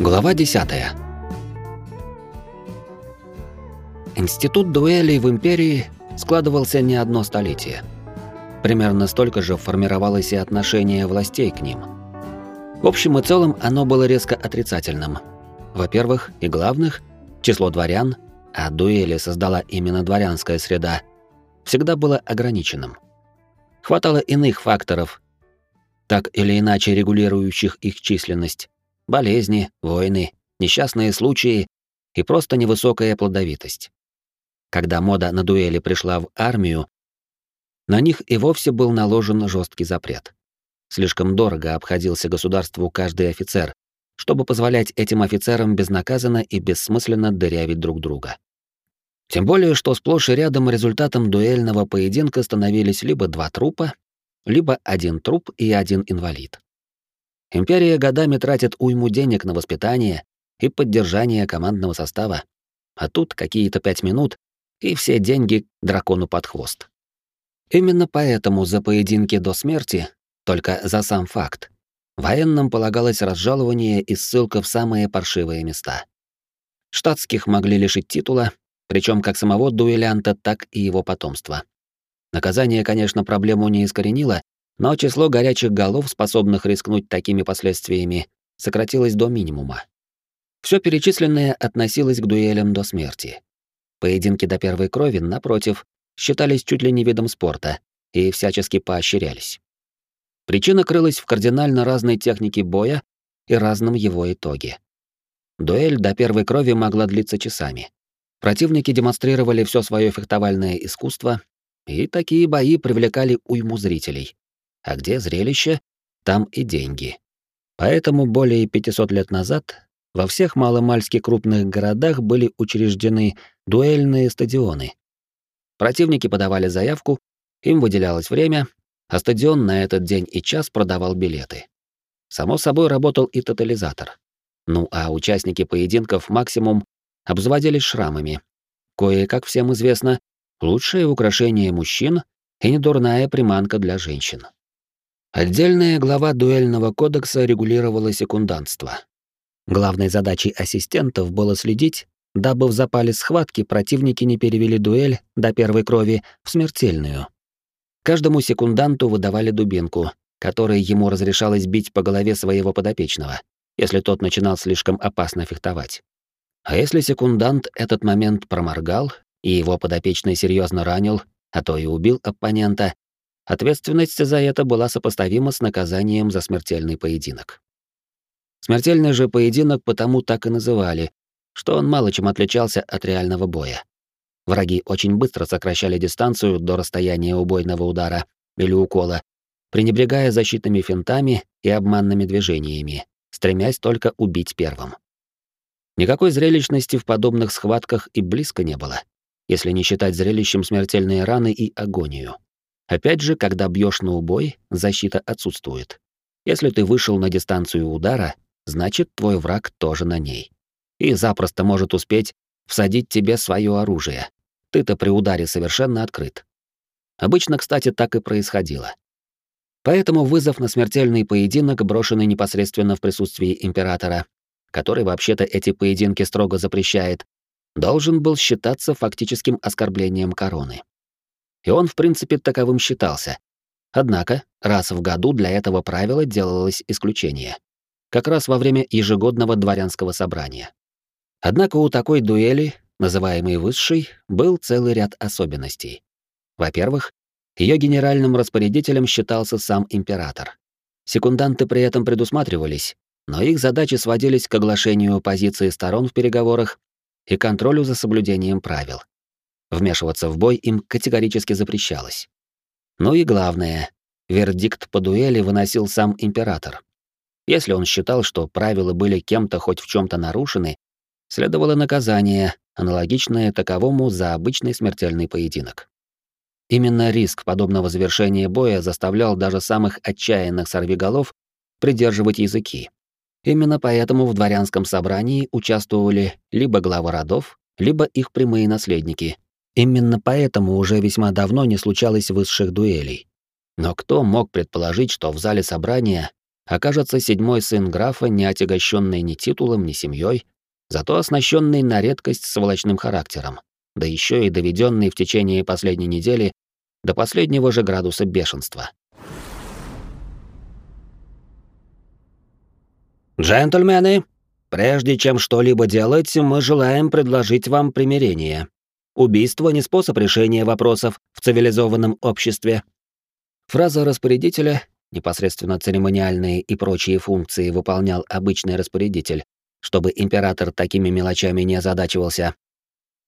Глава 10. Институт дуэлей в империи складывался не одно столетие. Примерно столько же формировалось и отношение властей к ним. В общем и целом оно было резко отрицательным. Во-первых, и главных, число дворян, а дуэли создала именно дворянская среда, всегда было ограниченным. Хватало иных факторов, так или иначе регулирующих их численность, болезни, войны, несчастные случаи и просто невысокая плодовитость. Когда мода на дуэли пришла в армию, на них и вовсе был наложен жесткий запрет. Слишком дорого обходился государству каждый офицер, чтобы позволять этим офицерам безнаказанно и бессмысленно дырявить друг друга. Тем более, что сплошь и рядом результатом дуэльного поединка становились либо два трупа, либо один труп и один инвалид. Империя годами тратит уйму денег на воспитание и поддержание командного состава, а тут какие-то пять минут, и все деньги дракону под хвост. Именно поэтому за поединки до смерти, только за сам факт, военным полагалось разжалование и ссылка в самые паршивые места. Штатских могли лишить титула, причем как самого дуэлянта, так и его потомства. Наказание, конечно, проблему не искоренило, но число горячих голов, способных рискнуть такими последствиями, сократилось до минимума. Все перечисленное относилось к дуэлям до смерти. Поединки до первой крови, напротив, считались чуть ли не видом спорта и всячески поощрялись. Причина крылась в кардинально разной технике боя и разном его итоге. Дуэль до первой крови могла длиться часами. Противники демонстрировали все свое фехтовальное искусство, и такие бои привлекали уйму зрителей. А где зрелище, там и деньги. Поэтому более 500 лет назад во всех маломальски крупных городах были учреждены дуэльные стадионы. Противники подавали заявку, им выделялось время, а стадион на этот день и час продавал билеты. Само собой работал и тотализатор. Ну а участники поединков максимум обзаводились шрамами. Кое, как всем известно, лучшее украшение мужчин и недурная приманка для женщин. Отдельная глава дуэльного кодекса регулировала секундантство. Главной задачей ассистентов было следить, дабы в запале схватки противники не перевели дуэль до первой крови в смертельную. Каждому секунданту выдавали дубинку, которой ему разрешалось бить по голове своего подопечного, если тот начинал слишком опасно фехтовать. А если секундант этот момент проморгал, и его подопечный серьезно ранил, а то и убил оппонента, Ответственность за это была сопоставима с наказанием за смертельный поединок. Смертельный же поединок потому так и называли, что он мало чем отличался от реального боя. Враги очень быстро сокращали дистанцию до расстояния убойного удара или укола, пренебрегая защитными финтами и обманными движениями, стремясь только убить первым. Никакой зрелищности в подобных схватках и близко не было, если не считать зрелищем смертельные раны и агонию. Опять же, когда бьешь на убой, защита отсутствует. Если ты вышел на дистанцию удара, значит, твой враг тоже на ней. И запросто может успеть всадить тебе свое оружие. Ты-то при ударе совершенно открыт. Обычно, кстати, так и происходило. Поэтому вызов на смертельный поединок, брошенный непосредственно в присутствии императора, который вообще-то эти поединки строго запрещает, должен был считаться фактическим оскорблением короны и он, в принципе, таковым считался. Однако, раз в году для этого правила делалось исключение. Как раз во время ежегодного дворянского собрания. Однако у такой дуэли, называемой высшей, был целый ряд особенностей. Во-первых, ее генеральным распорядителем считался сам император. Секунданты при этом предусматривались, но их задачи сводились к оглашению позиции сторон в переговорах и контролю за соблюдением правил. Вмешиваться в бой им категорически запрещалось. Ну и главное, вердикт по дуэли выносил сам император. Если он считал, что правила были кем-то хоть в чем то нарушены, следовало наказание, аналогичное таковому за обычный смертельный поединок. Именно риск подобного завершения боя заставлял даже самых отчаянных сорвиголов придерживать языки. Именно поэтому в дворянском собрании участвовали либо главы родов, либо их прямые наследники, Именно поэтому уже весьма давно не случалось высших дуэлей. Но кто мог предположить, что в зале собрания окажется седьмой сын графа, не отягощенный ни титулом, ни семьей, зато оснащенный на редкость сволочным характером, да еще и доведенный в течение последней недели до последнего же градуса бешенства. «Джентльмены, прежде чем что-либо делать, мы желаем предложить вам примирение. Убийство не способ решения вопросов в цивилизованном обществе». Фраза распорядителя, непосредственно церемониальные и прочие функции выполнял обычный распорядитель, чтобы император такими мелочами не озадачивался,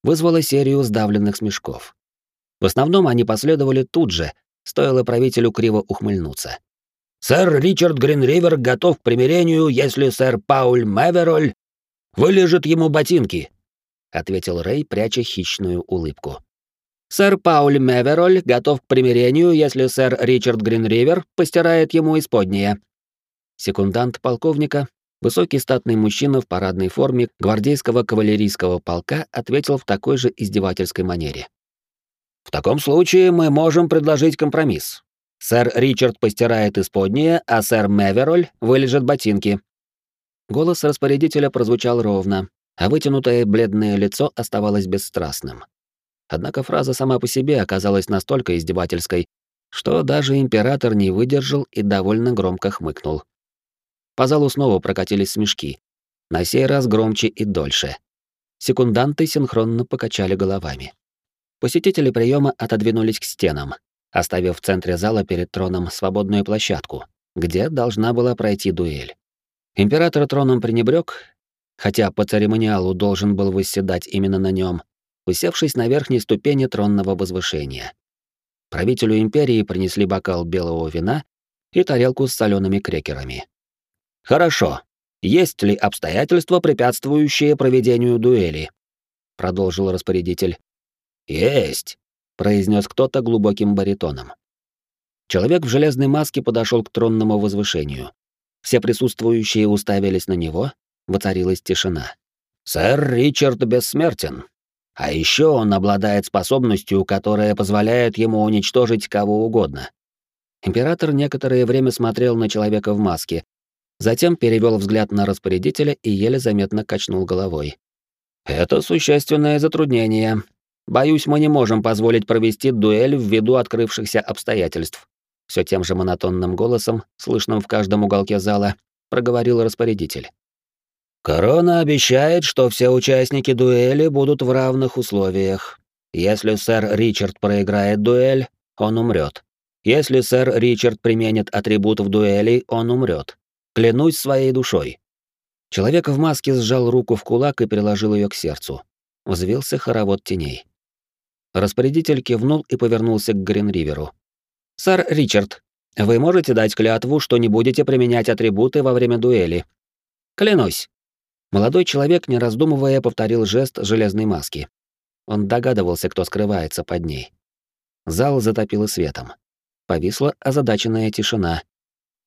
вызвала серию сдавленных смешков. В основном они последовали тут же, стоило правителю криво ухмыльнуться. «Сэр Ричард Гринривер готов к примирению, если сэр Пауль Мэвероль вылежит ему ботинки», — ответил Рэй, пряча хищную улыбку. «Сэр Пауль Мэвероль готов к примирению, если сэр Ричард Гринривер постирает ему исподнее». Секундант полковника Высокий статный мужчина в парадной форме гвардейского кавалерийского полка ответил в такой же издевательской манере. «В таком случае мы можем предложить компромисс. Сэр Ричард постирает исподнее, а сэр Мэвероль вылежит ботинки». Голос распорядителя прозвучал ровно, а вытянутое бледное лицо оставалось бесстрастным. Однако фраза сама по себе оказалась настолько издевательской, что даже император не выдержал и довольно громко хмыкнул. По залу снова прокатились смешки. На сей раз громче и дольше. Секунданты синхронно покачали головами. Посетители приема отодвинулись к стенам, оставив в центре зала перед троном свободную площадку, где должна была пройти дуэль. Император троном пренебрег, хотя по церемониалу должен был восседать именно на нем, усевшись на верхней ступени тронного возвышения. Правителю империи принесли бокал белого вина и тарелку с солеными крекерами. Хорошо. Есть ли обстоятельства, препятствующие проведению дуэли? продолжил распорядитель. Есть, произнес кто-то глубоким баритоном. Человек в железной маске подошел к тронному возвышению. Все присутствующие уставились на него, воцарилась тишина. Сэр Ричард бессмертен. А еще он обладает способностью, которая позволяет ему уничтожить кого угодно. Император некоторое время смотрел на человека в маске, Затем перевел взгляд на распорядителя и еле заметно качнул головой. «Это существенное затруднение. Боюсь, мы не можем позволить провести дуэль ввиду открывшихся обстоятельств». Все тем же монотонным голосом, слышным в каждом уголке зала, проговорил распорядитель. «Корона обещает, что все участники дуэли будут в равных условиях. Если сэр Ричард проиграет дуэль, он умрет. Если сэр Ричард применит атрибут в дуэли, он умрет. Клянусь своей душой. Человек в маске сжал руку в кулак и приложил ее к сердцу. Взвился хоровод теней. Распорядитель кивнул и повернулся к Гринриверу. «Сэр Ричард, вы можете дать клятву, что не будете применять атрибуты во время дуэли?» «Клянусь». Молодой человек, не раздумывая, повторил жест железной маски. Он догадывался, кто скрывается под ней. Зал затопило светом. Повисла озадаченная тишина.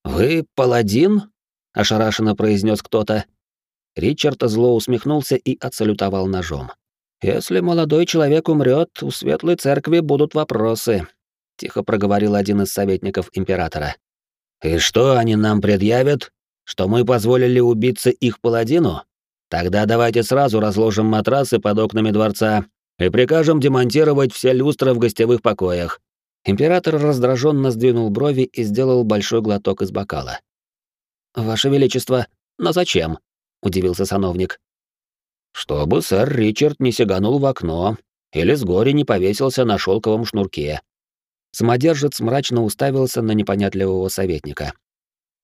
«Вы паладин?» ошарашенно произнес кто-то. Ричард зло усмехнулся и отсалютовал ножом. Если молодой человек умрет, у светлой церкви будут вопросы, тихо проговорил один из советников императора. И что они нам предъявят? Что мы позволили убиться их паладину? Тогда давайте сразу разложим матрасы под окнами дворца и прикажем демонтировать все люстры в гостевых покоях. Император раздраженно сдвинул брови и сделал большой глоток из бокала. «Ваше Величество, но зачем?» — удивился сановник. «Чтобы сэр Ричард не сиганул в окно или с горя не повесился на шелковом шнурке». Самодержец мрачно уставился на непонятливого советника.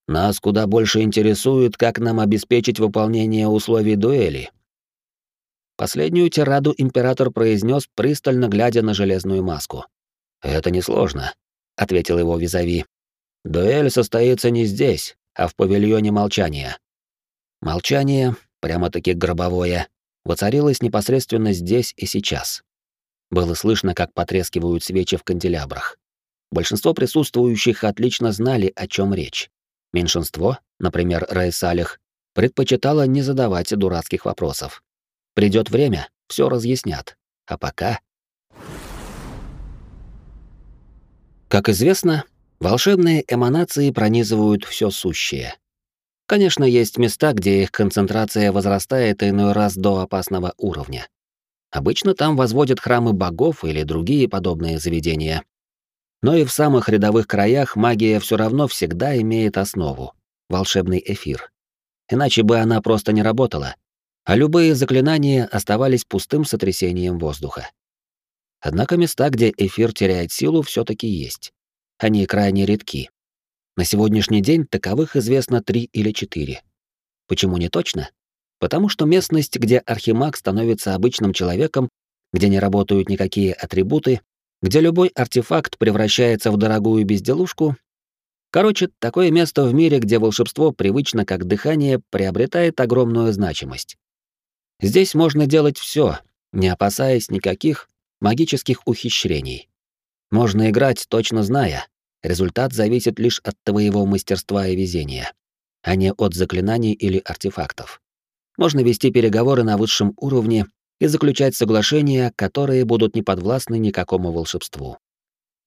«Нас куда больше интересует, как нам обеспечить выполнение условий дуэли». Последнюю тираду император произнес, пристально глядя на железную маску. «Это несложно», — ответил его визави. «Дуэль состоится не здесь, а в павильоне молчания. Молчание, прямо-таки гробовое, воцарилось непосредственно здесь и сейчас. Было слышно, как потрескивают свечи в канделябрах. Большинство присутствующих отлично знали, о чем речь. Меньшинство, например, Райсалих, предпочитало не задавать дурацких вопросов. Придет время, все разъяснят. А пока... Как известно, Волшебные эманации пронизывают все сущее, Конечно, есть места, где их концентрация возрастает иной раз до опасного уровня. Обычно там возводят храмы богов или другие подобные заведения. Но и в самых рядовых краях магия все равно всегда имеет основу — волшебный эфир. Иначе бы она просто не работала, а любые заклинания оставались пустым сотрясением воздуха. Однако места, где эфир теряет силу, все таки есть. Они крайне редки. На сегодняшний день таковых известно три или четыре. Почему не точно? Потому что местность, где архимаг становится обычным человеком, где не работают никакие атрибуты, где любой артефакт превращается в дорогую безделушку. Короче, такое место в мире, где волшебство привычно как дыхание, приобретает огромную значимость. Здесь можно делать все, не опасаясь никаких магических ухищрений. Можно играть, точно зная, результат зависит лишь от твоего мастерства и везения, а не от заклинаний или артефактов. Можно вести переговоры на высшем уровне и заключать соглашения, которые будут не подвластны никакому волшебству.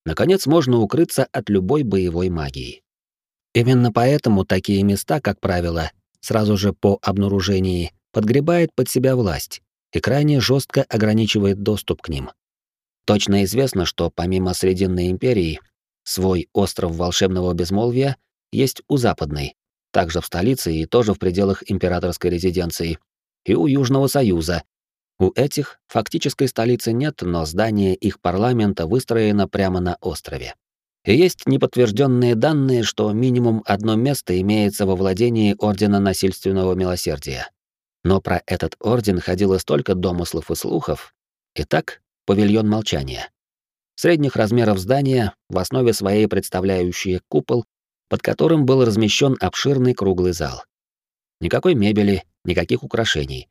Наконец, можно укрыться от любой боевой магии. Именно поэтому такие места, как правило, сразу же по обнаружении подгребает под себя власть и крайне жестко ограничивает доступ к ним. Точно известно, что помимо Срединной империи, свой остров волшебного безмолвия есть у Западной, также в столице и тоже в пределах императорской резиденции, и у Южного Союза. У этих фактической столицы нет, но здание их парламента выстроено прямо на острове. И есть неподтвержденные данные, что минимум одно место имеется во владении Ордена Насильственного Милосердия. Но про этот орден ходило столько домыслов и слухов. Итак, павильон молчания. Средних размеров здания, в основе своей представляющее купол, под которым был размещен обширный круглый зал. Никакой мебели, никаких украшений.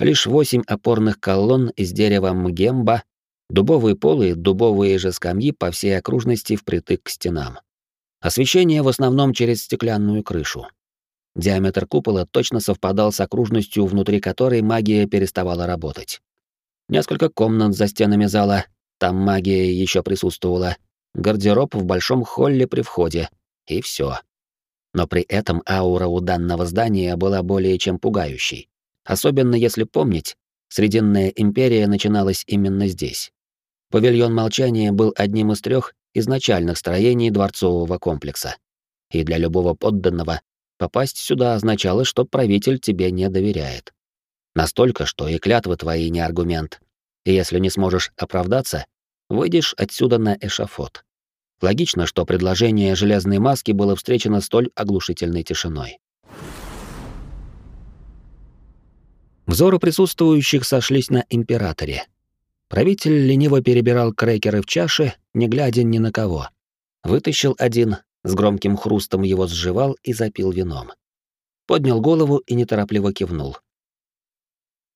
Лишь восемь опорных колонн из дерева мгемба, дубовые полы и дубовые же скамьи по всей окружности впритык к стенам. Освещение в основном через стеклянную крышу. Диаметр купола точно совпадал с окружностью, внутри которой магия переставала работать. Несколько комнат за стенами зала, там магия еще присутствовала. Гардероб в большом холле при входе. И все. Но при этом аура у данного здания была более чем пугающей. Особенно если помнить, Срединная империя начиналась именно здесь. Павильон молчания был одним из трех изначальных строений дворцового комплекса. И для любого подданного Попасть сюда означало, что правитель тебе не доверяет. Настолько, что и клятвы твои не аргумент. И если не сможешь оправдаться, выйдешь отсюда на эшафот. Логично, что предложение железной маски было встречено столь оглушительной тишиной. Взоры присутствующих сошлись на императоре. Правитель лениво перебирал крекеры в чаше, не глядя ни на кого. Вытащил один, с громким хрустом его сживал и запил вином. Поднял голову и неторопливо кивнул.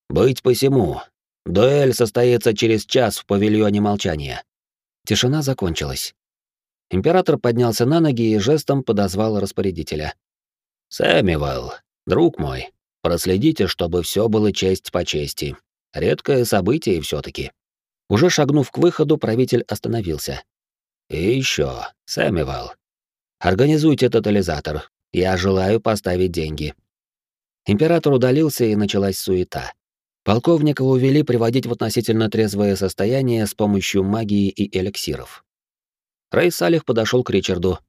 «Быть посему. Дуэль состоится через час в павильоне молчания». Тишина закончилась. Император поднялся на ноги и жестом подозвал распорядителя. «Сэмюэл, друг мой, проследите, чтобы все было честь по чести. Редкое событие все таки Уже шагнув к выходу, правитель остановился. «И еще, Сэмюэл, Организуйте тотализатор. Я желаю поставить деньги. Император удалился, и началась суета. Полковника увели приводить в относительно трезвое состояние с помощью магии и эликсиров. Рэй Салих подошел к Ричарду.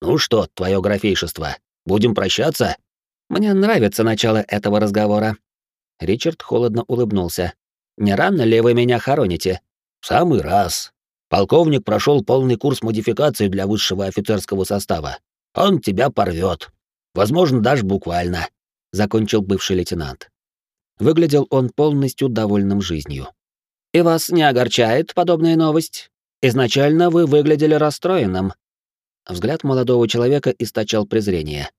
«Ну что, твое графейшество, будем прощаться?» «Мне нравится начало этого разговора». Ричард холодно улыбнулся. «Не рано ли вы меня хороните?» «В самый раз. Полковник прошел полный курс модификации для высшего офицерского состава. Он тебя порвет. Возможно, даже буквально», — закончил бывший лейтенант. Выглядел он полностью довольным жизнью. «И вас не огорчает подобная новость? Изначально вы выглядели расстроенным». Взгляд молодого человека источал презрение.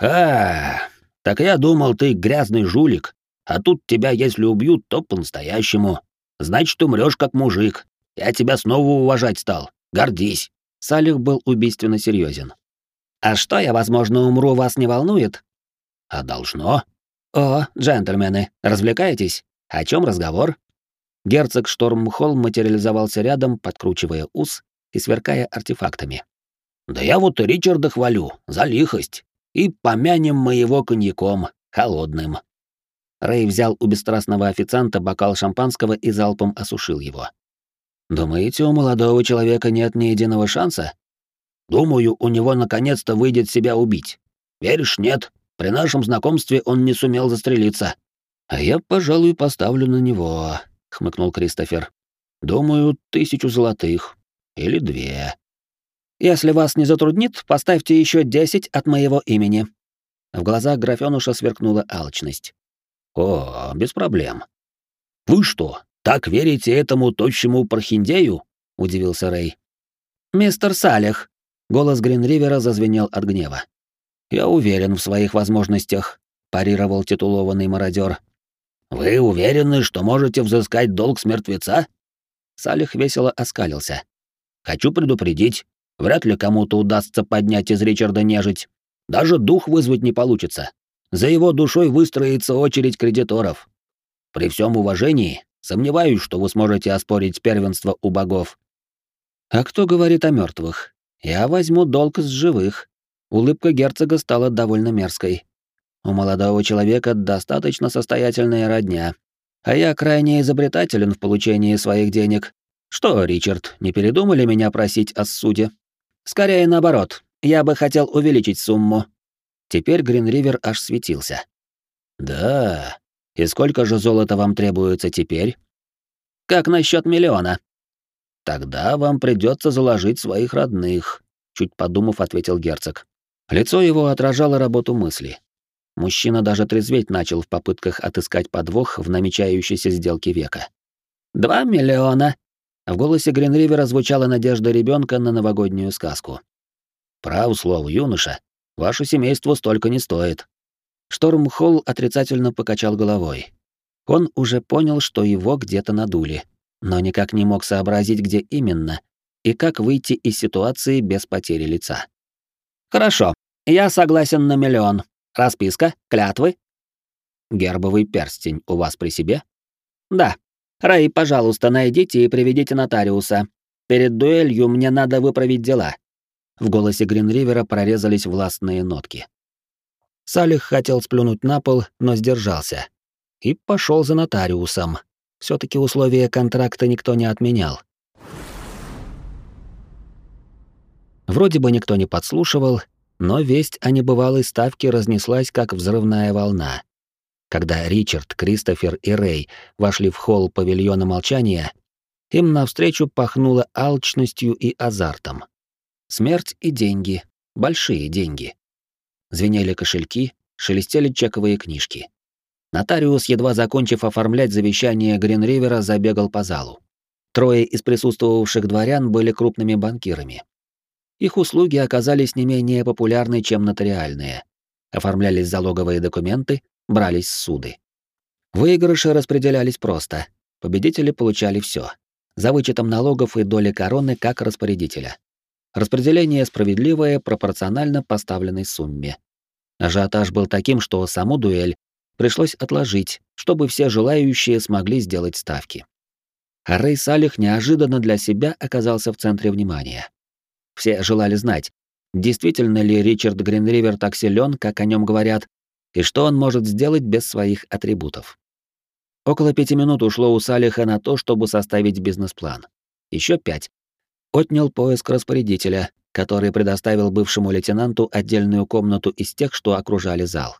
«А, так я думал, ты грязный жулик, а тут тебя, если убьют, то по-настоящему. Значит, умрёшь как мужик, я тебя снова уважать стал. Гордись. Салих был убийственно серьезен. А что я, возможно, умру, вас не волнует? А должно. О, джентльмены, развлекаетесь? О чем разговор? Герцог Штормхолл материализовался рядом, подкручивая ус и сверкая артефактами. Да я вот Ричарда хвалю за лихость. И помянем мы его коньяком, холодным. Рэй взял у бесстрастного официанта бокал шампанского и залпом осушил его. «Думаете, у молодого человека нет ни единого шанса?» «Думаю, у него наконец-то выйдет себя убить. Веришь, нет? При нашем знакомстве он не сумел застрелиться». «А я, пожалуй, поставлю на него», — хмыкнул Кристофер. «Думаю, тысячу золотых. Или две». «Если вас не затруднит, поставьте еще десять от моего имени». В глазах графёнуша сверкнула алчность. «О, без проблем». «Вы что, так верите этому тощему прохиндею?» — удивился Рэй. «Мистер Салех», — голос Гринривера зазвенел от гнева. «Я уверен в своих возможностях», — парировал титулованный мародер. «Вы уверены, что можете взыскать долг с мертвеца?» Салих весело оскалился. «Хочу предупредить, вряд ли кому-то удастся поднять из Ричарда нежить. Даже дух вызвать не получится. За его душой выстроится очередь кредиторов. При всем уважении, сомневаюсь, что вы сможете оспорить первенство у богов». «А кто говорит о мертвых? Я возьму долг с живых». Улыбка герцога стала довольно мерзкой. У молодого человека достаточно состоятельная родня, а я крайне изобретателен в получении своих денег. Что, Ричард, не передумали меня просить о суде? Скорее наоборот, я бы хотел увеличить сумму. Теперь Гринривер аж светился. Да. И сколько же золота вам требуется теперь? Как насчет миллиона? Тогда вам придется заложить своих родных, чуть подумав, ответил герцог. Лицо его отражало работу мысли. Мужчина даже трезветь начал в попытках отыскать подвох в намечающейся сделке века. «Два миллиона!» В голосе Гринривера звучала надежда ребенка на новогоднюю сказку. «Прав слово, юноша. Ваше семейство столько не стоит». Штормхолл отрицательно покачал головой. Он уже понял, что его где-то надули, но никак не мог сообразить, где именно, и как выйти из ситуации без потери лица. «Хорошо, я согласен на миллион», Расписка? Клятвы? Гербовый перстень у вас при себе? Да. Рэй, пожалуйста, найдите и приведите нотариуса. Перед дуэлью мне надо выправить дела. В голосе Гринривера прорезались властные нотки. Салих хотел сплюнуть на пол, но сдержался. И пошел за нотариусом. все таки условия контракта никто не отменял. Вроде бы никто не подслушивал, но весть о небывалой ставке разнеслась как взрывная волна. Когда Ричард, Кристофер и Рэй вошли в холл павильона молчания, им навстречу пахнуло алчностью и азартом. Смерть и деньги, большие деньги. Звенели кошельки, шелестели чековые книжки. Нотариус, едва закончив оформлять завещание Гринривера, забегал по залу. Трое из присутствовавших дворян были крупными банкирами. Их услуги оказались не менее популярны, чем нотариальные. Оформлялись залоговые документы, брались суды. Выигрыши распределялись просто. Победители получали все, за вычетом налогов и доли короны как распорядителя. Распределение справедливое пропорционально поставленной сумме. Ажиотаж был таким, что саму дуэль пришлось отложить, чтобы все желающие смогли сделать ставки. А Рэй Салих неожиданно для себя оказался в центре внимания. Все желали знать, действительно ли Ричард Гринривер так силен, как о нем говорят, и что он может сделать без своих атрибутов. Около пяти минут ушло у Салиха на то, чтобы составить бизнес-план. Еще пять. Отнял поиск распорядителя, который предоставил бывшему лейтенанту отдельную комнату из тех, что окружали зал.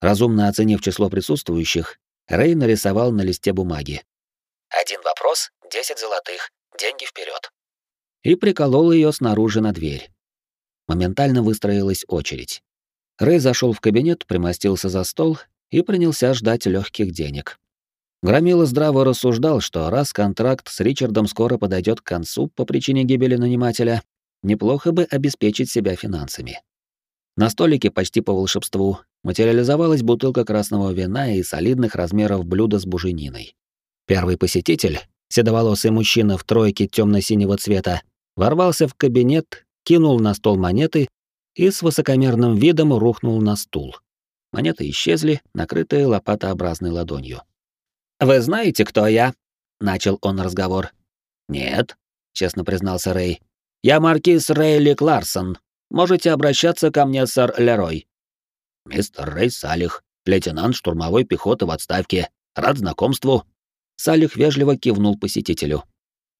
Разумно оценив число присутствующих, Рэй нарисовал на листе бумаги. «Один вопрос, десять золотых, деньги вперед и приколол ее снаружи на дверь. Моментально выстроилась очередь. Рэй зашел в кабинет, примостился за стол и принялся ждать легких денег. Громила здраво рассуждал, что раз контракт с Ричардом скоро подойдет к концу по причине гибели нанимателя, неплохо бы обеспечить себя финансами. На столике почти по волшебству материализовалась бутылка красного вина и солидных размеров блюда с бужениной. Первый посетитель, седоволосый мужчина в тройке темно-синего цвета, ворвался в кабинет, кинул на стол монеты и с высокомерным видом рухнул на стул. Монеты исчезли, накрытые лопатообразной ладонью. «Вы знаете, кто я?» — начал он разговор. «Нет», — честно признался Рэй. «Я маркиз Рейли Кларсон. Можете обращаться ко мне, сэр Лерой. Мистер Рей Салих, лейтенант штурмовой пехоты в отставке. Рад знакомству. Салих вежливо кивнул посетителю.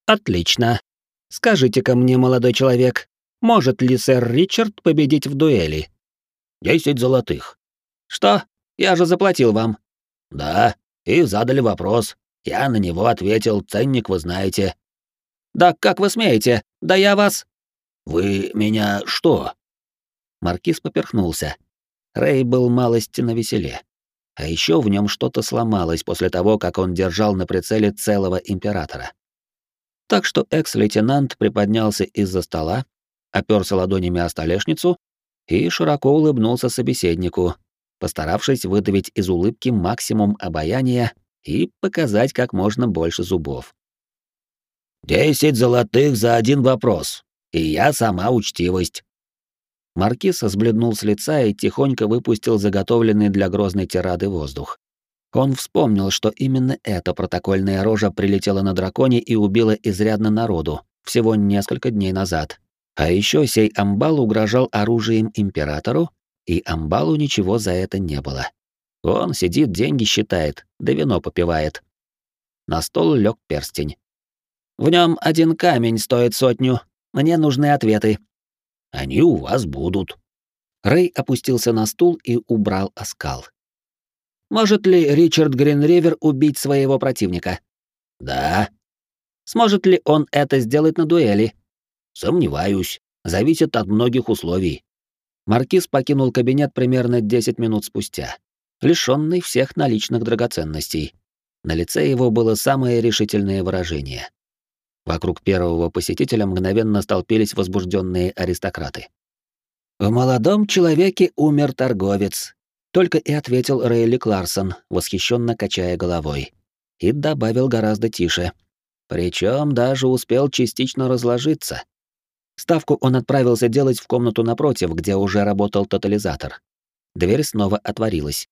Отлично. Скажите-ка мне, молодой человек, может ли сэр Ричард победить в дуэли? Десять золотых. Что? Я же заплатил вам. Да, и задали вопрос. Я на него ответил, ценник вы знаете. Да как вы смеете? Да я вас... Вы меня что? Маркиз поперхнулся. Рэй был малости на веселе. А еще в нем что-то сломалось после того, как он держал на прицеле целого императора. Так что экс-лейтенант приподнялся из-за стола, оперся ладонями о столешницу и широко улыбнулся собеседнику, постаравшись выдавить из улыбки максимум обаяния и показать как можно больше зубов. «Десять золотых за один вопрос, и я сама учтивость». Маркиз сбледнул с лица и тихонько выпустил заготовленный для грозной тирады воздух. Он вспомнил, что именно эта протокольная рожа прилетела на драконе и убила изрядно народу всего несколько дней назад. А еще сей амбал угрожал оружием императору, и амбалу ничего за это не было. Он сидит, деньги считает, да вино попивает. На стол лег перстень. В нем один камень стоит сотню. Мне нужны ответы. Они у вас будут. Рэй опустился на стул и убрал оскал. Может ли Ричард Гринривер убить своего противника? Да. Сможет ли он это сделать на дуэли? Сомневаюсь. Зависит от многих условий. Маркиз покинул кабинет примерно 10 минут спустя, лишённый всех наличных драгоценностей. На лице его было самое решительное выражение. Вокруг первого посетителя мгновенно столпились возбужденные аристократы. В молодом человеке умер торговец, только и ответил Рейли Кларсон, восхищенно качая головой. И добавил гораздо тише. Причем даже успел частично разложиться. Ставку он отправился делать в комнату напротив, где уже работал тотализатор. Дверь снова отворилась.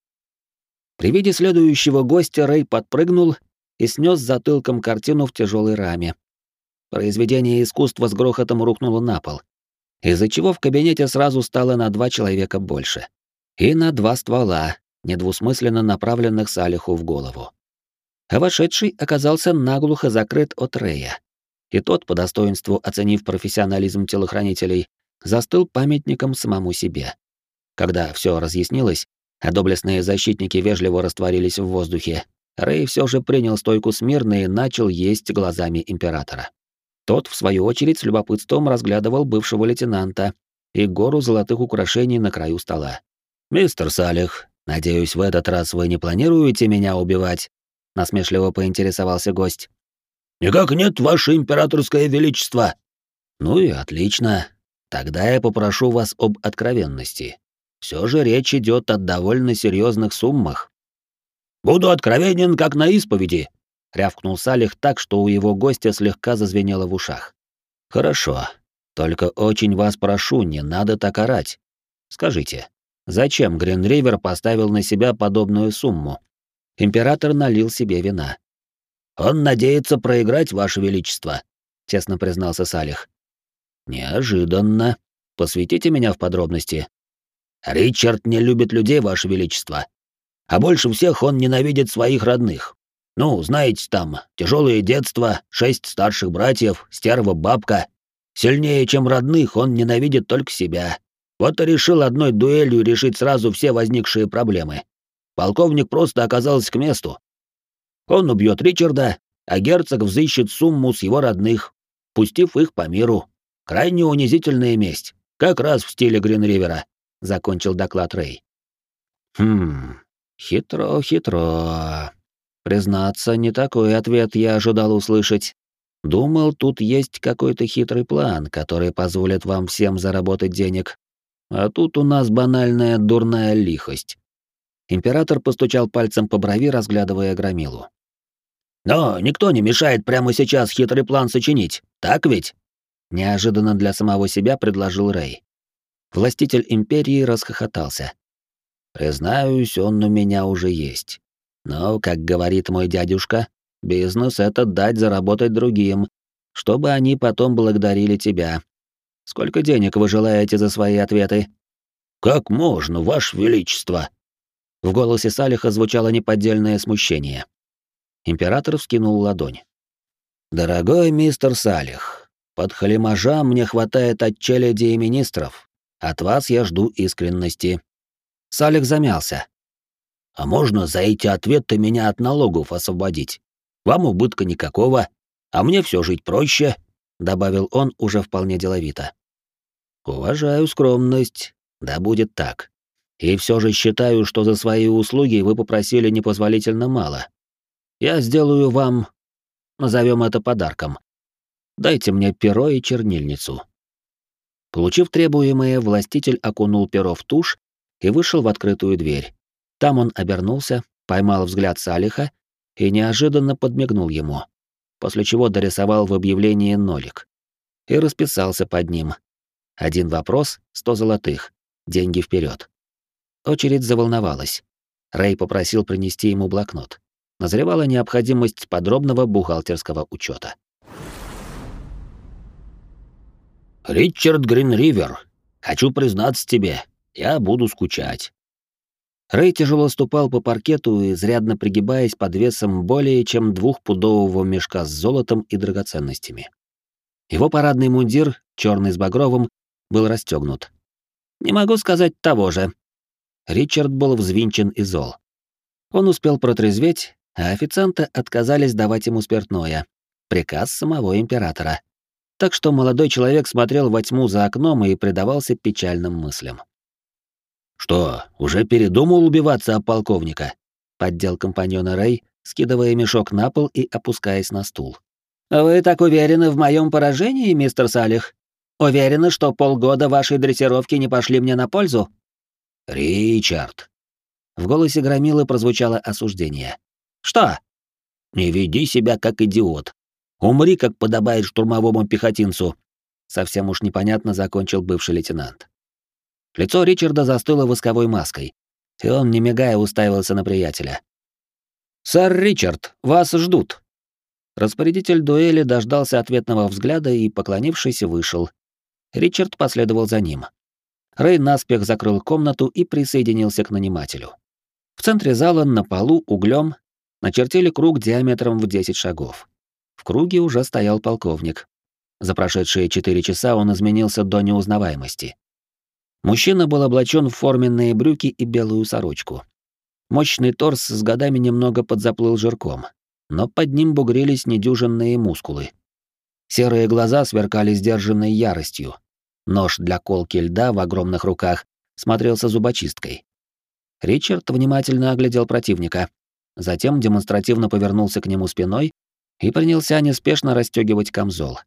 При виде следующего гостя Рэй подпрыгнул и снес затылком картину в тяжелой раме. Произведение искусства с грохотом рухнуло на пол, из-за чего в кабинете сразу стало на два человека больше и на два ствола, недвусмысленно направленных Салиху в голову. А вошедший оказался наглухо закрыт от Рея. И тот, по достоинству оценив профессионализм телохранителей, застыл памятником самому себе. Когда все разъяснилось, а доблестные защитники вежливо растворились в воздухе, Рэй все же принял стойку смирно и начал есть глазами императора. Тот, в свою очередь, с любопытством разглядывал бывшего лейтенанта и гору золотых украшений на краю стола. «Мистер Салих, надеюсь, в этот раз вы не планируете меня убивать?» — насмешливо поинтересовался гость. «Никак нет, ваше императорское величество!» «Ну и отлично. Тогда я попрошу вас об откровенности. Все же речь идет о довольно серьезных суммах». «Буду откровенен, как на исповеди», — рявкнул Салих так, что у его гостя слегка зазвенело в ушах. «Хорошо. Только очень вас прошу, не надо так орать. Скажите, Зачем Гринривер поставил на себя подобную сумму? Император налил себе вина. «Он надеется проиграть, Ваше Величество», — честно признался Салих. «Неожиданно. Посвятите меня в подробности». «Ричард не любит людей, Ваше Величество. А больше всех он ненавидит своих родных. Ну, знаете, там, тяжелое детство, шесть старших братьев, стерва бабка. Сильнее, чем родных, он ненавидит только себя. Вот и решил одной дуэлью решить сразу все возникшие проблемы. Полковник просто оказался к месту. Он убьет Ричарда, а герцог взыщет сумму с его родных, пустив их по миру. Крайне унизительная месть, как раз в стиле Гринривера, закончил доклад Рэй. Хм, хитро, хитро. Признаться, не такой ответ я ожидал услышать. Думал, тут есть какой-то хитрый план, который позволит вам всем заработать денег, а тут у нас банальная дурная лихость. Император постучал пальцем по брови, разглядывая громилу. «Но никто не мешает прямо сейчас хитрый план сочинить, так ведь?» Неожиданно для самого себя предложил Рэй. Властитель империи расхохотался. «Признаюсь, он у меня уже есть. Но, как говорит мой дядюшка, бизнес — это дать заработать другим, чтобы они потом благодарили тебя, Сколько денег вы желаете за свои ответы? «Как можно, Ваше Величество?» В голосе Салиха звучало неподдельное смущение. Император вскинул ладонь. «Дорогой мистер Салих, под халимажа мне хватает от челяди и министров. От вас я жду искренности». Салих замялся. «А можно за эти ответы меня от налогов освободить? Вам убытка никакого, а мне все жить проще», — добавил он уже вполне деловито. «Уважаю скромность. Да будет так. И все же считаю, что за свои услуги вы попросили непозволительно мало. Я сделаю вам, назовем это подарком. Дайте мне перо и чернильницу. Получив требуемое, властитель окунул перо в тушь и вышел в открытую дверь. Там он обернулся, поймал взгляд Салиха и неожиданно подмигнул ему, после чего дорисовал в объявлении нолик и расписался под ним. Один вопрос — сто золотых, деньги вперед. Очередь заволновалась. Рэй попросил принести ему блокнот. Назревала необходимость подробного бухгалтерского учета. «Ричард Гринривер, хочу признаться тебе, я буду скучать». Рэй тяжело ступал по паркету, изрядно пригибаясь под весом более чем двухпудового мешка с золотом и драгоценностями. Его парадный мундир, черный с багровым, был расстегнут. «Не могу сказать того же», Ричард был взвинчен и зол. Он успел протрезветь, а официанты отказались давать ему спиртное. Приказ самого императора. Так что молодой человек смотрел во тьму за окном и предавался печальным мыслям. «Что, уже передумал убиваться об полковника?» — поддел компаньона Рэй, скидывая мешок на пол и опускаясь на стул. «Вы так уверены в моем поражении, мистер Салих? Уверены, что полгода вашей дрессировки не пошли мне на пользу?» «Ричард!» В голосе Громилы прозвучало осуждение. «Что?» «Не веди себя как идиот. Умри, как подобает штурмовому пехотинцу!» Совсем уж непонятно закончил бывший лейтенант. Лицо Ричарда застыло восковой маской, и он, не мигая, уставился на приятеля. «Сэр Ричард, вас ждут!» Распорядитель дуэли дождался ответного взгляда и, поклонившись, вышел. Ричард последовал за ним. Рэй наспех закрыл комнату и присоединился к нанимателю. В центре зала на полу углем начертили круг диаметром в 10 шагов. В круге уже стоял полковник. За прошедшие 4 часа он изменился до неузнаваемости. Мужчина был облачен в форменные брюки и белую сорочку. Мощный торс с годами немного подзаплыл жирком, но под ним бугрились недюжинные мускулы. Серые глаза сверкали сдержанной яростью, Нож для колки льда в огромных руках смотрелся зубочисткой. Ричард внимательно оглядел противника, затем демонстративно повернулся к нему спиной и принялся неспешно расстегивать камзол.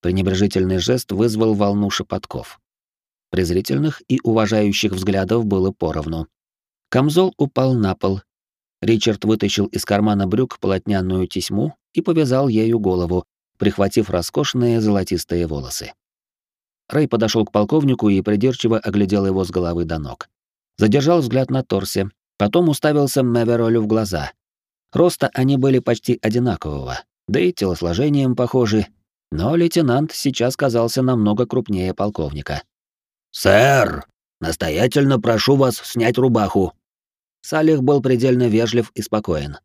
Пренебрежительный жест вызвал волну шепотков. Презрительных и уважающих взглядов было поровну. Камзол упал на пол. Ричард вытащил из кармана брюк полотняную тесьму и повязал ею голову, прихватив роскошные золотистые волосы. Рэй подошел к полковнику и придирчиво оглядел его с головы до ног. Задержал взгляд на торсе, потом уставился Мэверолю в глаза. Роста они были почти одинакового, да и телосложением похожи, но лейтенант сейчас казался намного крупнее полковника. «Сэр, настоятельно прошу вас снять рубаху». Салих был предельно вежлив и спокоен.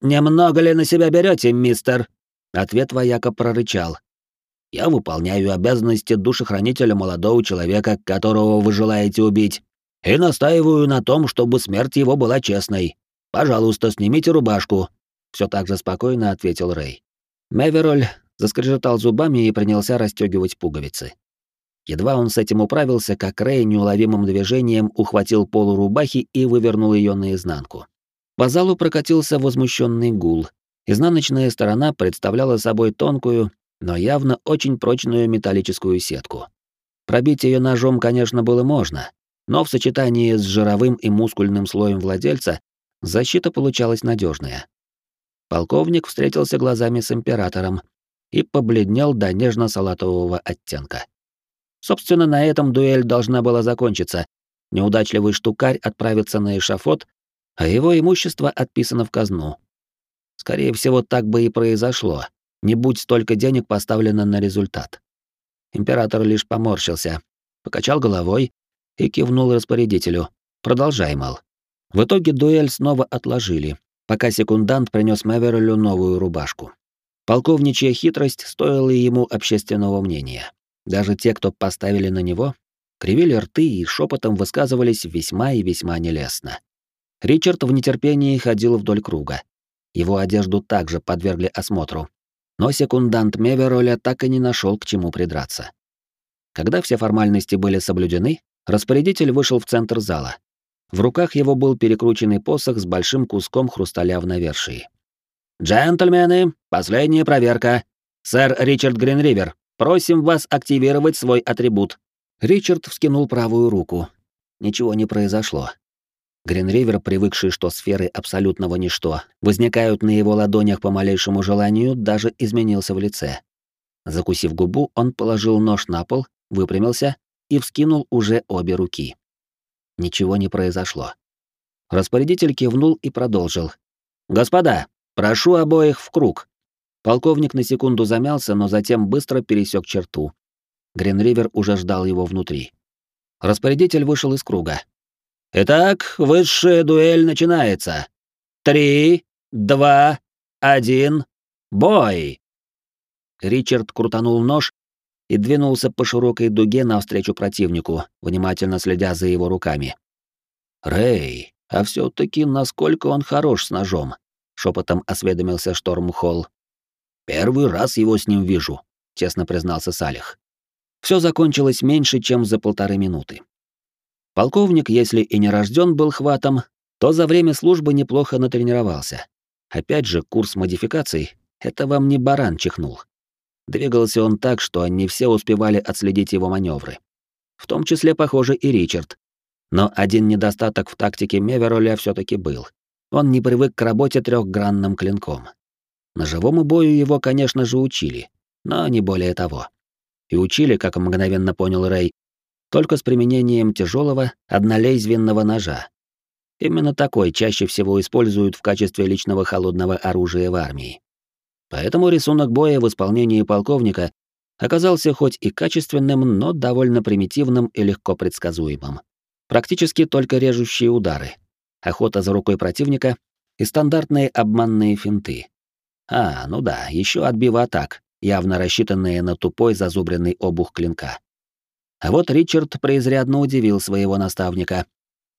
«Немного ли на себя берете, мистер?» Ответ вояка прорычал, я выполняю обязанности душехранителя молодого человека, которого вы желаете убить, и настаиваю на том, чтобы смерть его была честной. Пожалуйста, снимите рубашку. Все так же спокойно ответил Рэй. Мэвероль заскрежетал зубами и принялся расстегивать пуговицы. Едва он с этим управился, как Рэй неуловимым движением ухватил полу рубахи и вывернул ее наизнанку. По залу прокатился возмущенный гул. Изнаночная сторона представляла собой тонкую, но явно очень прочную металлическую сетку. Пробить ее ножом, конечно, было можно, но в сочетании с жировым и мускульным слоем владельца защита получалась надежная. Полковник встретился глазами с императором и побледнел до нежно-салатового оттенка. Собственно, на этом дуэль должна была закончиться. Неудачливый штукарь отправится на эшафот, а его имущество отписано в казну. Скорее всего, так бы и произошло, не будь столько денег поставлено на результат. Император лишь поморщился, покачал головой и кивнул распорядителю. «Продолжай, мал». В итоге дуэль снова отложили, пока секундант принес Мэверелю новую рубашку. Полковничья хитрость стоила ему общественного мнения. Даже те, кто поставили на него, кривили рты и шепотом высказывались весьма и весьма нелестно. Ричард в нетерпении ходил вдоль круга. Его одежду также подвергли осмотру. Но секундант Мевероля так и не нашел к чему придраться. Когда все формальности были соблюдены, распорядитель вышел в центр зала. В руках его был перекрученный посох с большим куском хрусталя в навершии. «Джентльмены, последняя проверка. Сэр Ричард Гринривер, просим вас активировать свой атрибут». Ричард вскинул правую руку. Ничего не произошло. Гринривер, привыкший, что сферы абсолютного ничто возникают на его ладонях по малейшему желанию, даже изменился в лице. Закусив губу, он положил нож на пол, выпрямился и вскинул уже обе руки. Ничего не произошло. Распорядитель кивнул и продолжил. «Господа, прошу обоих в круг». Полковник на секунду замялся, но затем быстро пересек черту. Гринривер уже ждал его внутри. Распорядитель вышел из круга. Итак, высшая дуэль начинается. Три, два, один, бой!» Ричард крутанул нож и двинулся по широкой дуге навстречу противнику, внимательно следя за его руками. «Рэй, а все таки насколько он хорош с ножом?» — шепотом осведомился Штормхолл. «Первый раз его с ним вижу», — честно признался Салих. Все закончилось меньше, чем за полторы минуты. Полковник, если и не рожден был хватом, то за время службы неплохо натренировался. Опять же, курс модификаций — это вам не баран чихнул. Двигался он так, что не все успевали отследить его маневры. В том числе, похоже, и Ричард. Но один недостаток в тактике Мевероля все таки был. Он не привык к работе трехгранным клинком. Ножевому бою его, конечно же, учили, но не более того. И учили, как мгновенно понял Рэй, только с применением тяжелого однолезвенного ножа. Именно такой чаще всего используют в качестве личного холодного оружия в армии. Поэтому рисунок боя в исполнении полковника оказался хоть и качественным, но довольно примитивным и легко предсказуемым. Практически только режущие удары, охота за рукой противника и стандартные обманные финты. А, ну да, еще отбива атак, явно рассчитанные на тупой зазубренный обух клинка. А вот Ричард преизрядно удивил своего наставника.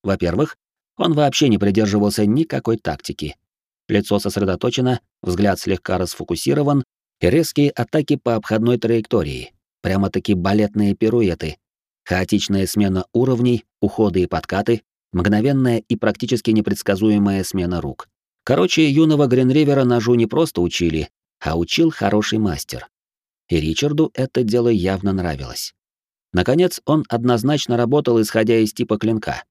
Во-первых, он вообще не придерживался никакой тактики. Лицо сосредоточено, взгляд слегка расфокусирован, и резкие атаки по обходной траектории, прямо-таки балетные пируэты, хаотичная смена уровней, уходы и подкаты, мгновенная и практически непредсказуемая смена рук. Короче, юного Гринривера ножу не просто учили, а учил хороший мастер. И Ричарду это дело явно нравилось. Наконец, он однозначно работал, исходя из типа клинка.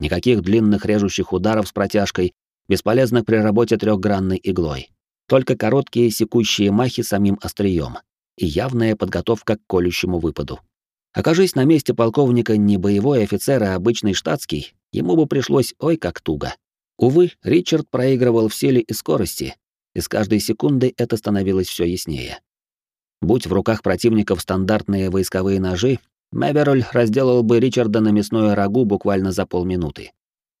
Никаких длинных режущих ударов с протяжкой, бесполезных при работе трехгранной иглой. Только короткие секущие махи самим острием и явная подготовка к колющему выпаду. Окажись на месте полковника не боевой офицер, а обычный штатский, ему бы пришлось ой как туго. Увы, Ричард проигрывал в силе и скорости, и с каждой секундой это становилось все яснее. Будь в руках противников стандартные войсковые ножи, Мэвероль разделал бы Ричарда на мясное рагу буквально за полминуты.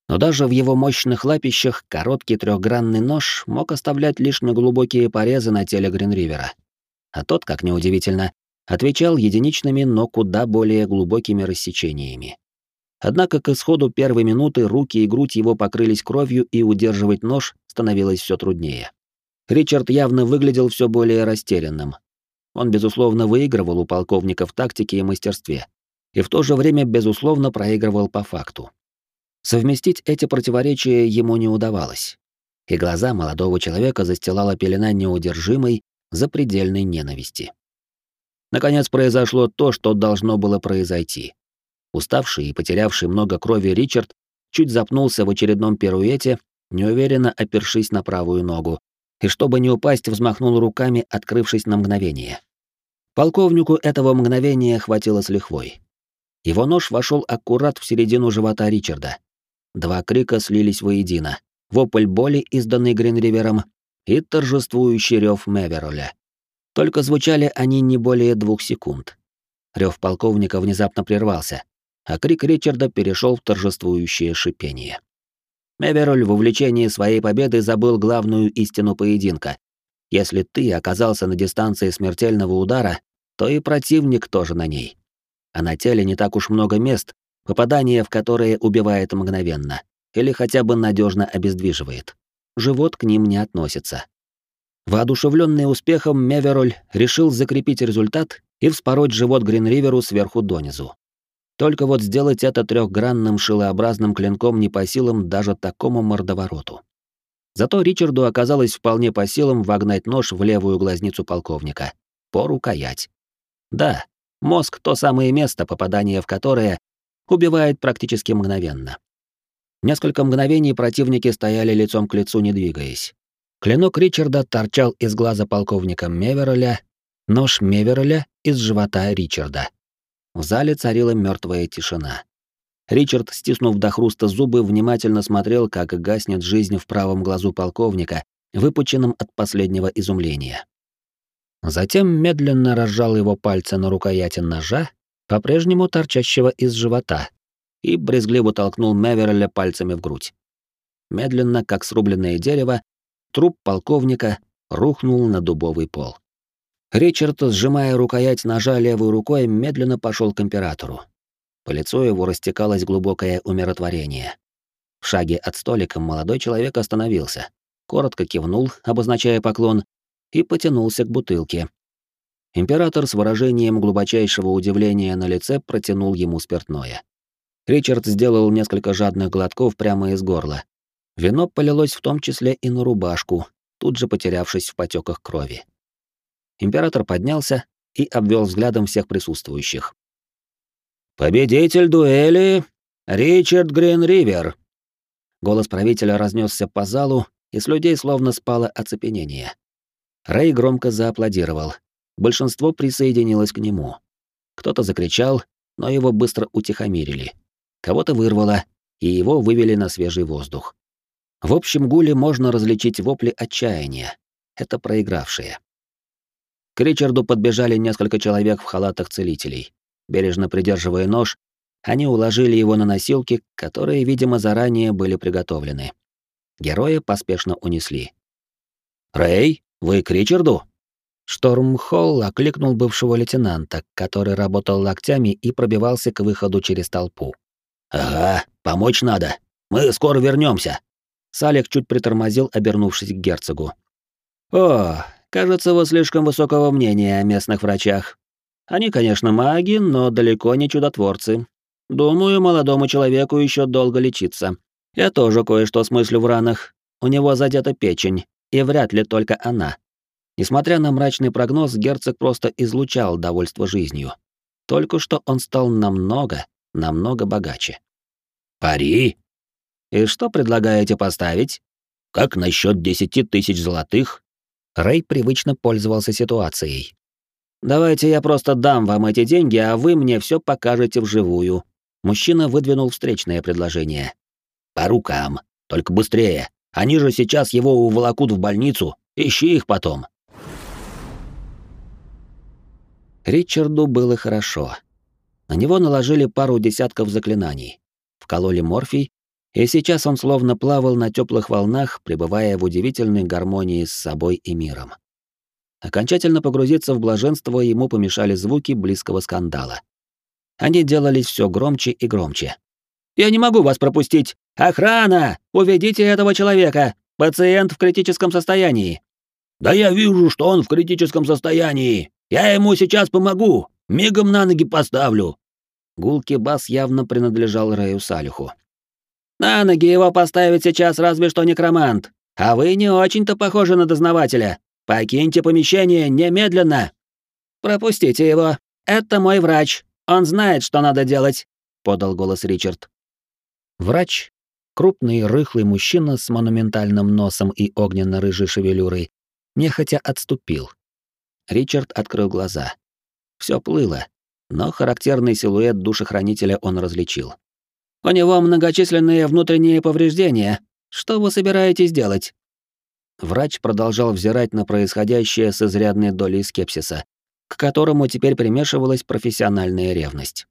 Но даже в его мощных лапищах короткий трехгранный нож мог оставлять лишь неглубокие порезы на теле Гринривера. А тот, как неудивительно, отвечал единичными, но куда более глубокими рассечениями. Однако к исходу первой минуты руки и грудь его покрылись кровью, и удерживать нож становилось все труднее. Ричард явно выглядел все более растерянным, он, безусловно, выигрывал у полковника в тактике и мастерстве, и в то же время, безусловно, проигрывал по факту. Совместить эти противоречия ему не удавалось, и глаза молодого человека застилала пелена неудержимой, запредельной ненависти. Наконец произошло то, что должно было произойти. Уставший и потерявший много крови Ричард чуть запнулся в очередном пируэте, неуверенно опершись на правую ногу, и чтобы не упасть, взмахнул руками, открывшись на мгновение. Полковнику этого мгновения хватило с лихвой. Его нож вошел аккурат в середину живота Ричарда. Два крика слились воедино. Вопль боли, изданный Гринривером, и торжествующий рев Мевероля. Только звучали они не более двух секунд. Рев полковника внезапно прервался. а крик Ричарда перешел в торжествующее шипение. Мевероль в увлечении своей победы забыл главную истину поединка. Если ты оказался на дистанции смертельного удара, то и противник тоже на ней. А на теле не так уж много мест, попадание в которые убивает мгновенно или хотя бы надежно обездвиживает. Живот к ним не относится. Воодушевленный успехом, Мевероль решил закрепить результат и вспороть живот Гринриверу сверху донизу. Только вот сделать это трехгранным шилообразным клинком не по силам даже такому мордовороту. Зато Ричарду оказалось вполне по силам вогнать нож в левую глазницу полковника. По рукоять. Да, мозг — то самое место, попадание в которое убивает практически мгновенно. Несколько мгновений противники стояли лицом к лицу, не двигаясь. Клинок Ричарда торчал из глаза полковника Мевероля, нож Мевероля из живота Ричарда. В зале царила мертвая тишина. Ричард, стиснув до хруста зубы, внимательно смотрел, как гаснет жизнь в правом глазу полковника, выпученном от последнего изумления. Затем медленно разжал его пальцы на рукояти ножа, по-прежнему торчащего из живота, и брезгливо толкнул Меверля пальцами в грудь. Медленно, как срубленное дерево, труп полковника рухнул на дубовый пол. Ричард, сжимая рукоять ножа левой рукой, медленно пошел к императору. По лицу его растекалось глубокое умиротворение. В шаге от столика молодой человек остановился, коротко кивнул, обозначая поклон, и потянулся к бутылке. Император с выражением глубочайшего удивления на лице протянул ему спиртное. Ричард сделал несколько жадных глотков прямо из горла. Вино полилось в том числе и на рубашку, тут же потерявшись в потеках крови. Император поднялся и обвел взглядом всех присутствующих. «Победитель дуэли — Ричард Гринривер!» Голос правителя разнесся по залу, и с людей словно спало оцепенение. Рэй громко зааплодировал. Большинство присоединилось к нему. Кто-то закричал, но его быстро утихомирили. Кого-то вырвало, и его вывели на свежий воздух. В общем гуле можно различить вопли отчаяния. Это проигравшие. К Ричарду подбежали несколько человек в халатах целителей. Бережно придерживая нож, они уложили его на носилки, которые, видимо, заранее были приготовлены. Героя поспешно унесли. «Рэй, вы к Ричарду?» Шторм Холл окликнул бывшего лейтенанта, который работал локтями и пробивался к выходу через толпу. «Ага, помочь надо. Мы скоро вернемся. Салик чуть притормозил, обернувшись к герцогу. «О, Кажется, вы слишком высокого мнения о местных врачах. Они, конечно, маги, но далеко не чудотворцы. Думаю, молодому человеку еще долго лечиться. Я тоже кое-что смыслю в ранах. У него задета печень, и вряд ли только она. Несмотря на мрачный прогноз, герцог просто излучал довольство жизнью. Только что он стал намного, намного богаче. «Пари!» «И что предлагаете поставить?» «Как насчет десяти тысяч золотых Рэй привычно пользовался ситуацией. «Давайте я просто дам вам эти деньги, а вы мне все покажете вживую». Мужчина выдвинул встречное предложение. «По рукам. Только быстрее. Они же сейчас его уволокут в больницу. Ищи их потом». Ричарду было хорошо. На него наложили пару десятков заклинаний. Вкололи морфий и сейчас он словно плавал на теплых волнах, пребывая в удивительной гармонии с собой и миром. Окончательно погрузиться в блаженство ему помешали звуки близкого скандала. Они делались все громче и громче. «Я не могу вас пропустить! Охрана! Уведите этого человека! Пациент в критическом состоянии!» «Да я вижу, что он в критическом состоянии! Я ему сейчас помогу! Мигом на ноги поставлю!» Гулкий бас явно принадлежал Рэю Салюху. На ноги его поставит сейчас разве что некромант. А вы не очень-то похожи на дознавателя. Покиньте помещение немедленно. Пропустите его. Это мой врач. Он знает, что надо делать, подал голос Ричард. Врач, крупный рыхлый мужчина с монументальным носом и огненно-рыжей шевелюрой, нехотя отступил. Ричард открыл глаза. Все плыло, но характерный силуэт душехранителя он различил. У него многочисленные внутренние повреждения. Что вы собираетесь делать?» Врач продолжал взирать на происходящее с изрядной долей скепсиса, к которому теперь примешивалась профессиональная ревность.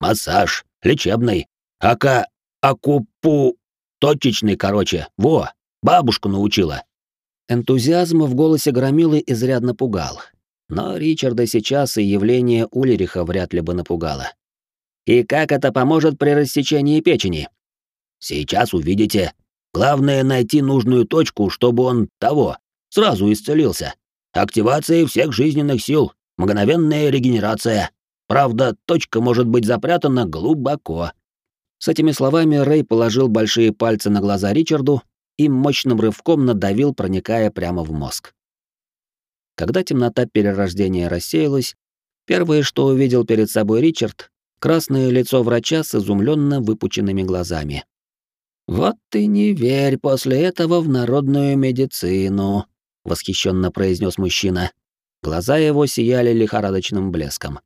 массаж, лечебный, ака... акупу... точечный, короче, во, бабушку научила». Энтузиазм в голосе Громилы изрядно пугал. Но Ричарда сейчас и явление Улериха вряд ли бы напугало. «И как это поможет при рассечении печени?» «Сейчас увидите. Главное найти нужную точку, чтобы он того, сразу исцелился. Активация всех жизненных сил, мгновенная регенерация. Правда, точка может быть запрятана глубоко». С этими словами Рэй положил большие пальцы на глаза Ричарду и мощным рывком надавил, проникая прямо в мозг. Когда темнота перерождения рассеялась, первое, что увидел перед собой Ричард, красное лицо врача с изумленно выпученными глазами. «Вот ты не верь после этого в народную медицину», — восхищенно произнес мужчина. Глаза его сияли лихорадочным блеском.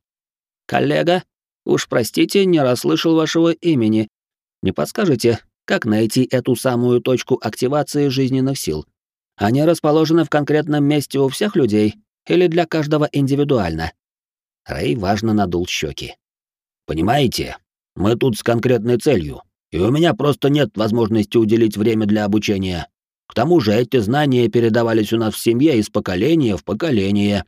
«Коллега, уж простите, не расслышал вашего имени. Не подскажете, как найти эту самую точку активации жизненных сил? Они расположены в конкретном месте у всех людей или для каждого индивидуально? Рэй важно надул щеки. Понимаете, мы тут с конкретной целью, и у меня просто нет возможности уделить время для обучения. К тому же эти знания передавались у нас в семье из поколения в поколение.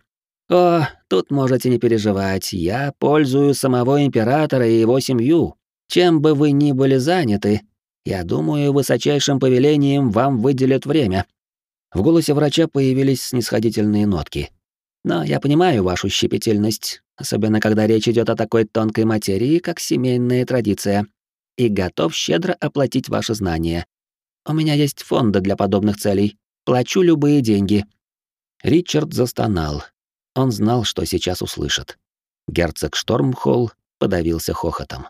О, тут можете не переживать, я пользую самого императора и его семью. Чем бы вы ни были заняты, я думаю, высочайшим повелением вам выделят время, в голосе врача появились снисходительные нотки. Но я понимаю вашу щепетильность, особенно когда речь идет о такой тонкой материи, как семейная традиция, и готов щедро оплатить ваши знания. У меня есть фонды для подобных целей. Плачу любые деньги. Ричард застонал. Он знал, что сейчас услышит. Герцог Штормхолл подавился хохотом.